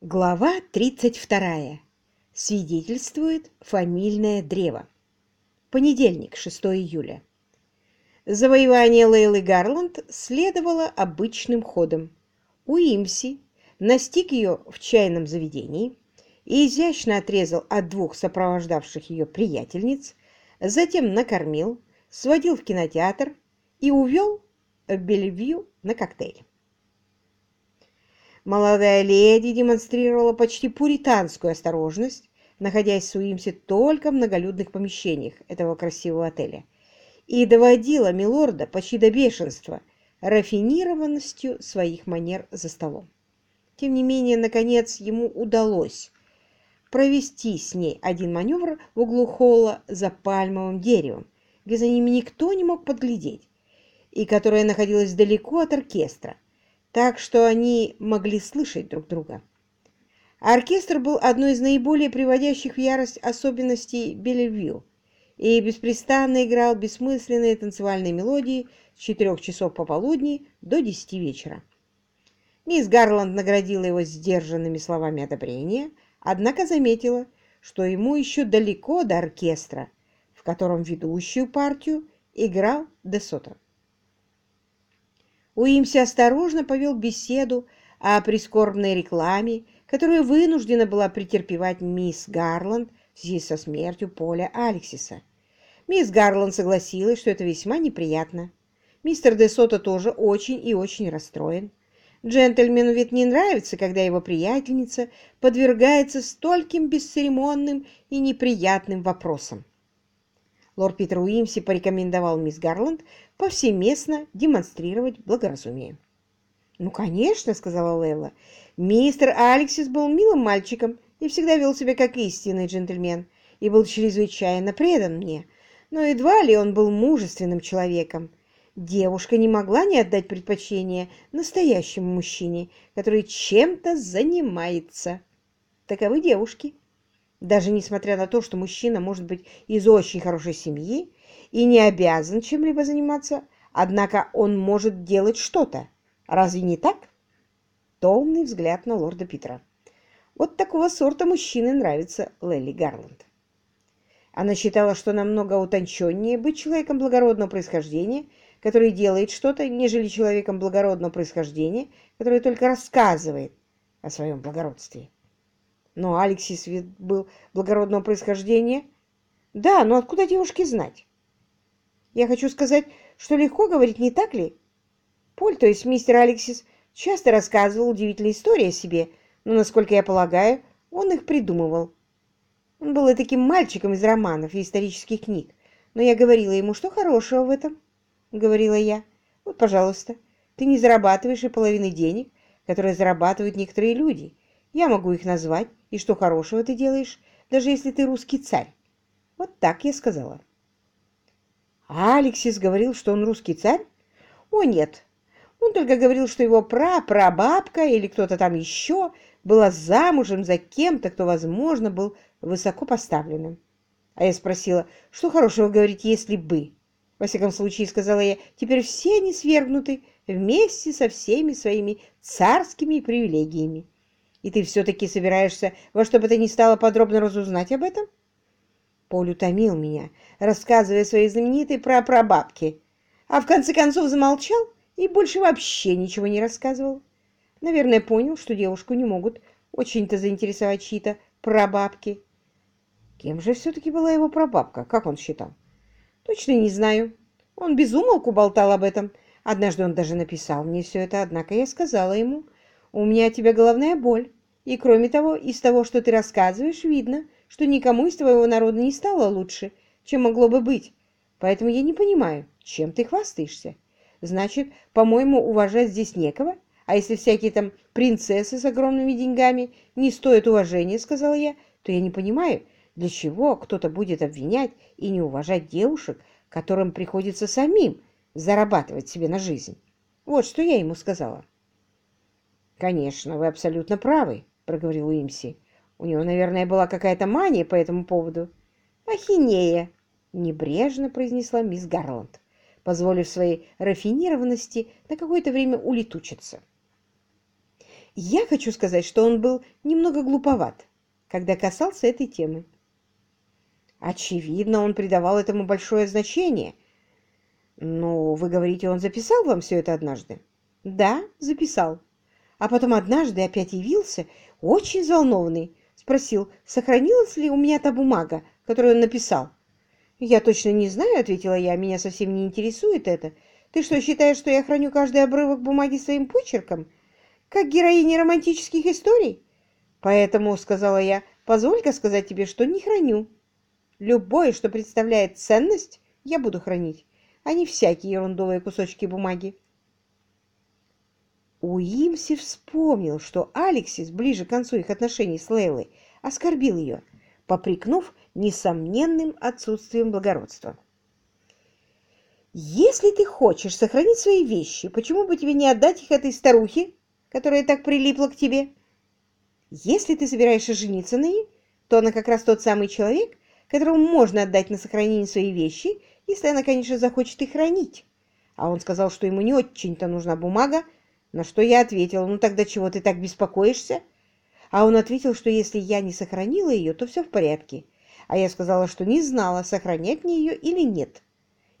Глава 32. Свидетельствует фамильное древо. Понедельник, 6 июля. Завоевание Лейлы Гарланд следовало обычным ходом. Уимси настиг ее в чайном заведении и изящно отрезал от двух сопровождавших ее приятельниц, затем накормил, сводил в кинотеатр и увел в Бельвью на коктейль. Молодая леди демонстрировала почти пуританскую осторожность, находясь в Суимсе только в многолюдных помещениях этого красивого отеля, и доводила милорда почти до бешенства рафинированностью своих манер за столом. Тем не менее, наконец, ему удалось провести с ней один маневр в углу холла за пальмовым деревом, где за ними никто не мог подглядеть, и которая находилась далеко от оркестра, так что они могли слышать друг друга. Оркестр был одной из наиболее приводящих в ярость особенностей Белевью и беспрестанно играл бессмысленные танцевальные мелодии с четырех часов пополудни до десяти вечера. Мисс Гарланд наградила его сдержанными словами одобрения, однако заметила, что ему еще далеко до оркестра, в котором ведущую партию играл Десотро. Уимси осторожно повел беседу о прискорбной рекламе, которую вынуждена была претерпевать мисс Гарланд в связи со смертью Поля Алексиса. Мисс Гарланд согласилась, что это весьма неприятно. Мистер Де Сото тоже очень и очень расстроен. Джентльмену ведь не нравится, когда его приятельница подвергается стольким бесцеремонным и неприятным вопросам. Лорд Питер Уимси порекомендовал мисс Гарланд повсеместно демонстрировать благоразумие. «Ну, конечно», — сказала Лейла. «Мистер Алексис был милым мальчиком и всегда вел себя как истинный джентльмен и был чрезвычайно предан мне, но едва ли он был мужественным человеком. Девушка не могла не отдать предпочтение настоящему мужчине, который чем-то занимается. Таковы девушки» даже несмотря на то, что мужчина может быть из очень хорошей семьи и не обязан чем-либо заниматься, однако он может делать что-то. Разве не так? Томный взгляд на лорда Питера. Вот такого сорта мужчины нравится Лелли Гарланд. Она считала, что намного утонченнее быть человеком благородного происхождения, который делает что-то, нежели человеком благородного происхождения, который только рассказывает о своем благородстве. Но Алексис был благородного происхождения. Да, но откуда девушке знать? Я хочу сказать, что легко говорить, не так ли? Поль, то есть мистер Алексис, часто рассказывал удивительные истории о себе, но, насколько я полагаю, он их придумывал. Он был и таким мальчиком из романов и исторических книг, но я говорила ему, что хорошего в этом, говорила я. Вот, пожалуйста, ты не зарабатываешь и половины денег, которые зарабатывают некоторые люди. Я могу их назвать, и что хорошего ты делаешь, даже если ты русский царь? Вот так я сказала. А Алексис говорил, что он русский царь? О, нет. Он только говорил, что его пра-прабабка или кто-то там еще была замужем за кем-то, кто, возможно, был высоко поставленным. А я спросила, что хорошего говорить, если бы? Во всяком случае, сказала я, теперь все они свергнуты вместе со всеми своими царскими привилегиями. И ты все-таки собираешься во что бы то ни стало подробно разузнать об этом? Поль утомил меня, рассказывая своей знаменитой прапрабабке, а в конце концов замолчал и больше вообще ничего не рассказывал. Наверное, понял, что девушку не могут очень-то заинтересовать чьи-то прабабки. Кем же все-таки была его прабабка, как он считал? Точно не знаю. Он безумолку болтал об этом. Однажды он даже написал мне все это, однако я сказала ему — у меня от тебя головная боль. И кроме того, из того, что ты рассказываешь, видно, что никому из твоего народа не стало лучше, чем могло бы быть. Поэтому я не понимаю, чем ты хвастаешься. Значит, по-моему, уважать здесь некого? А если всякие там принцессы с огромными деньгами не стоят уважения, сказала я, то я не понимаю, для чего кто-то будет обвинять и не уважать девушек, которым приходится самим зарабатывать себе на жизнь. Вот что я ему сказала. «Конечно, вы абсолютно правы», — проговорил Уимси. «У него, наверное, была какая-то мания по этому поводу». «Ахинея», — небрежно произнесла мисс Гарланд, позволив своей рафинированности на какое-то время улетучиться. Я хочу сказать, что он был немного глуповат, когда касался этой темы. Очевидно, он придавал этому большое значение. Но вы говорите, он записал вам все это однажды? Да, записал. А потом однажды опять явился, очень взволнованный, спросил, сохранилась ли у меня та бумага, которую он написал. «Я точно не знаю», — ответила я, — «меня совсем не интересует это. Ты что, считаешь, что я храню каждый обрывок бумаги своим почерком? Как героини романтических историй? Поэтому, — сказала я, — позволь-ка сказать тебе, что не храню. Любое, что представляет ценность, я буду хранить, а не всякие ерундовые кусочки бумаги. Уимси вспомнил, что Алексис ближе к концу их отношений с Лейлой оскорбил ее, попрекнув несомненным отсутствием благородства. «Если ты хочешь сохранить свои вещи, почему бы тебе не отдать их этой старухе, которая так прилипла к тебе? Если ты собираешься жениться на ней, то она как раз тот самый человек, которому можно отдать на сохранение свои вещи, если она, конечно, захочет их хранить. А он сказал, что ему не очень-то нужна бумага, на что я ответила, ну тогда чего ты так беспокоишься? А он ответил, что если я не сохранила ее, то все в порядке. А я сказала, что не знала, сохранять мне ее или нет.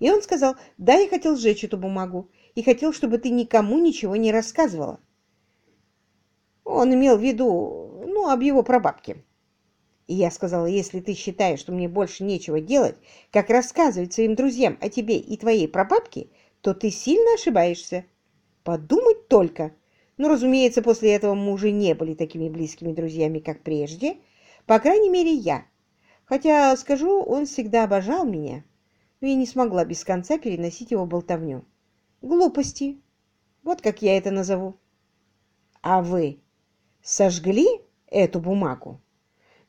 И он сказал, да, я хотел сжечь эту бумагу и хотел, чтобы ты никому ничего не рассказывала. Он имел в виду, ну, об его прабабке. И я сказала, если ты считаешь, что мне больше нечего делать, как рассказывать своим друзьям о тебе и твоей прабабке, то ты сильно ошибаешься. Подумать только. Но, разумеется, после этого мы уже не были такими близкими друзьями, как прежде. По крайней мере, я. Хотя, скажу, он всегда обожал меня, но я не смогла без конца переносить его болтовню. Глупости. Вот как я это назову. А вы сожгли эту бумагу?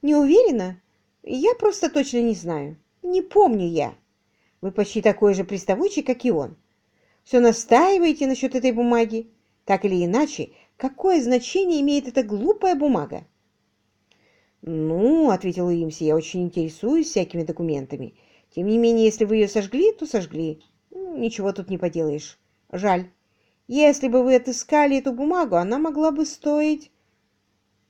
Не уверена? Я просто точно не знаю. Не помню я. Вы почти такой же приставучий, как и он. Все настаиваете насчет этой бумаги. Так или иначе, какое значение имеет эта глупая бумага? «Ну, — ответил Уимси, — я очень интересуюсь всякими документами. Тем не менее, если вы ее сожгли, то сожгли. Ну, ничего тут не поделаешь. Жаль. Если бы вы отыскали эту бумагу, она могла бы стоить...»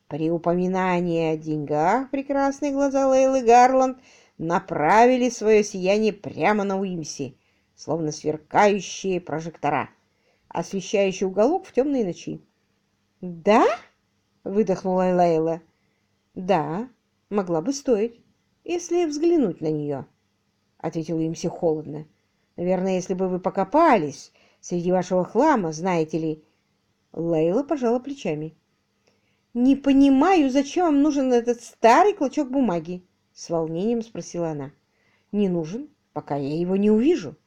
При упоминании о деньгах прекрасные глаза Лейлы Гарланд направили свое сияние прямо на Уимси, словно сверкающие прожектора, освещающие уголок в темной ночи. «Да?» — выдохнула Лейла. «Да, могла бы стоить, если взглянуть на нее», — ответил Имси холодно. «Наверное, если бы вы покопались среди вашего хлама, знаете ли...» Лейла пожала плечами. «Не понимаю, зачем вам нужен этот старый клочок бумаги?» — с волнением спросила она. «Не нужен, пока я его не увижу.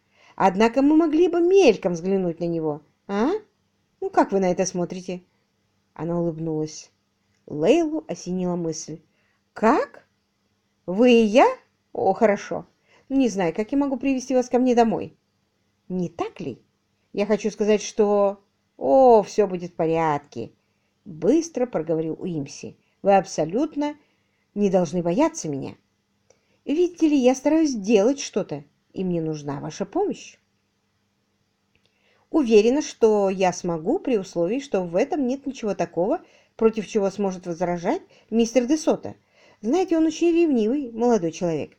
Однако мы могли бы мельком взглянуть на него. А? Ну, как вы на это смотрите?» Она улыбнулась. Лейлу осенила мысль. «Как? Вы и я? О, хорошо. Не знаю, как я могу привести вас ко мне домой. Не так ли? Я хочу сказать, что... О, все будет в порядке!» Быстро проговорил Уимси. «Вы абсолютно не должны бояться меня. Видите ли, я стараюсь делать что-то, и мне нужна ваша помощь. Уверена, что я смогу при условии, что в этом нет ничего такого, против чего сможет возражать мистер Десота. Знаете, он очень ревнивый молодой человек.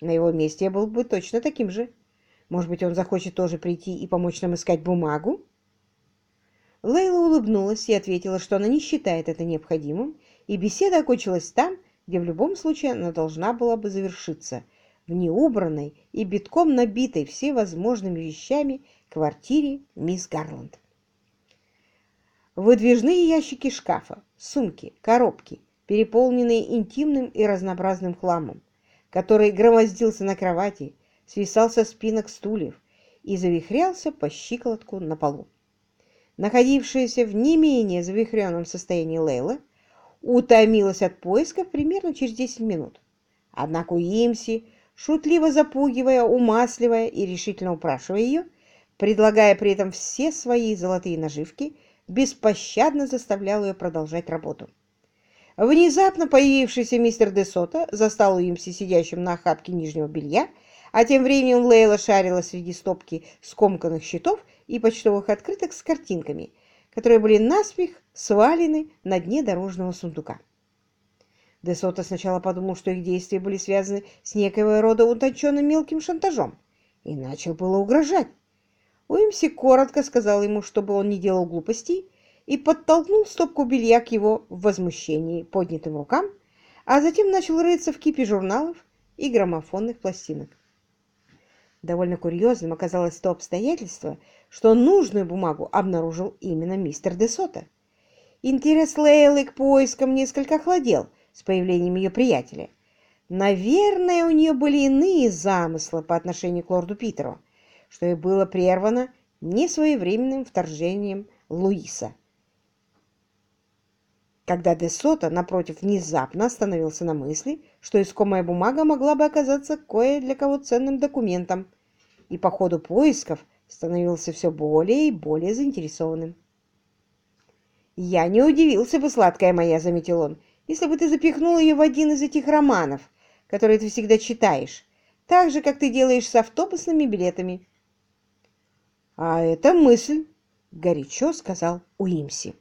На его месте я был бы точно таким же. Может быть, он захочет тоже прийти и помочь нам искать бумагу? Лейла улыбнулась и ответила, что она не считает это необходимым, и беседа окончилась там, где в любом случае она должна была бы завершиться, в неубранной и битком набитой всевозможными вещами квартире мисс Гарланд. Выдвижные ящики шкафа, сумки, коробки, переполненные интимным и разнообразным хламом, который громоздился на кровати, свисал со спинок стульев и завихрялся по щиколотку на полу. Находившаяся в не менее завихренном состоянии Лейла утомилась от поисков примерно через 10 минут. Однако Уимси, шутливо запугивая, умасливая и решительно упрашивая ее, предлагая при этом все свои золотые наживки, беспощадно заставлял ее продолжать работу. Внезапно появившийся мистер Десота застал Уимси сидящим на охапке нижнего белья, а тем временем Лейла шарила среди стопки скомканных счетов и почтовых открыток с картинками, которые были наспех свалены на дне дорожного сундука. Десота сначала подумал, что их действия были связаны с некоего рода утонченным мелким шантажом, и начал было угрожать. Уимси коротко сказал ему, чтобы он не делал глупостей, и подтолкнул стопку белья к его возмущении поднятым рукам, а затем начал рыться в кипе журналов и граммофонных пластинок. Довольно курьезным оказалось то обстоятельство, что нужную бумагу обнаружил именно мистер Десота. Интерес Лейлы к поискам несколько охладел с появлением ее приятеля. Наверное, у нее были иные замыслы по отношению к лорду Питеру, что и было прервано несвоевременным вторжением Луиса. Когда Де Сото, напротив, внезапно остановился на мысли, что искомая бумага могла бы оказаться кое для кого ценным документом, и по ходу поисков становился все более и более заинтересованным. «Я не удивился бы, сладкая моя», — заметил он, «если бы ты запихнул ее в один из этих романов, которые ты всегда читаешь, так же, как ты делаешь с автобусными билетами». «А это мысль», — горячо сказал Уимси.